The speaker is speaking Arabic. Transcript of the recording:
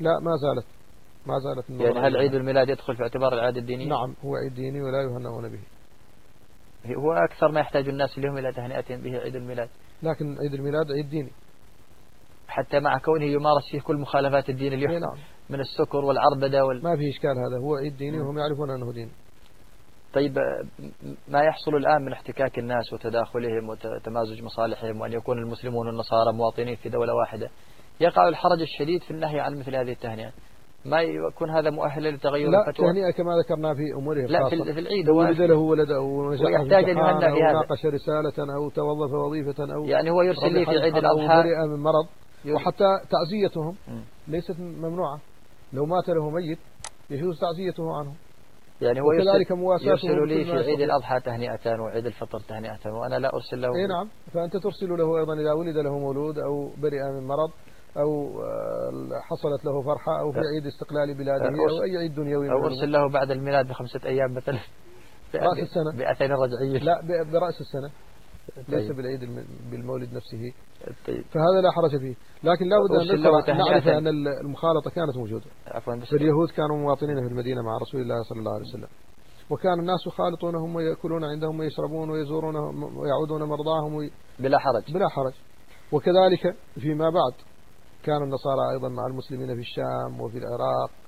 لا ما زالت. ما زالت يعني هل عيد الميلاد يدخل في اعتبار العادة الدينية؟ نعم هو عيد ديني ولا يهنئون به. هو أكثر ما يحتاج الناس اليوم إلى تهنئة به عيد الميلاد. لكن عيد الميلاد عيد ديني. حتى مع كونه يمارس فيه كل مخالفات الدين اليوم نعم. من السكر والعربدة وال... ما في إشكال هذا. هو عيد ديني وهم يعرفون أنه دين. طيب ما يحصل الآن من احتكاك الناس وتداخلهم وتمازج مصالحهم وأن يكون المسلمون والنصارى مواطنين في دولة واحدة؟ يقع الحرج الشديد في النهي عن مثل هذه التهنئة. ما يكون هذا مؤهلا لتغير لا الفتوى؟ التهنئة كما ذكرنا في أموره لا في, في العيد هو ولد له ولد أو ويحتاج أن يهنى في هذا ناقش رسالة أو توظف وظيفة أو يعني هو يرسل لي في عيد الأضحى. أو برئ من مرض. وحتى تعزيتهم ليست ممنوعة. لو مات له ميت يجوز تعزيته عنه. يعني هو وكذلك مواساته يرسل لي في عيد الأضحى تهنئة وعيد الفطر تهنئة وأنا لا أرسل له. اي نعم. فأنت ترسل له أيضا إذا ولد له مولود أو برئ من مرض. أو آه، حصلت له فرحة أو في عيد استقلال بلاده أو أي عيد دنيوي أو أرسل له بعد الميلاد بخمسة أيام مثلا. رأس السنة. بأثر رجعية لا برأس السنة. ليس طيب. بالعيد بالمولد نفسه. طيب. فهذا لا حرج فيه. لكن لا بد أن نعرف أن المخالطة كانت موجودة. عفوا بس اليهود كانوا مواطنين في المدينة مع رسول الله صلى الله عليه وسلم. وكان الناس يخالطونهم ويأكلون عندهم ويشربون ويزورونهم ويعودون مرضاهم وي... بلا حرج. بلا حرج. وكذلك فيما بعد كان النصارى أيضا مع المسلمين في الشام وفي العراق.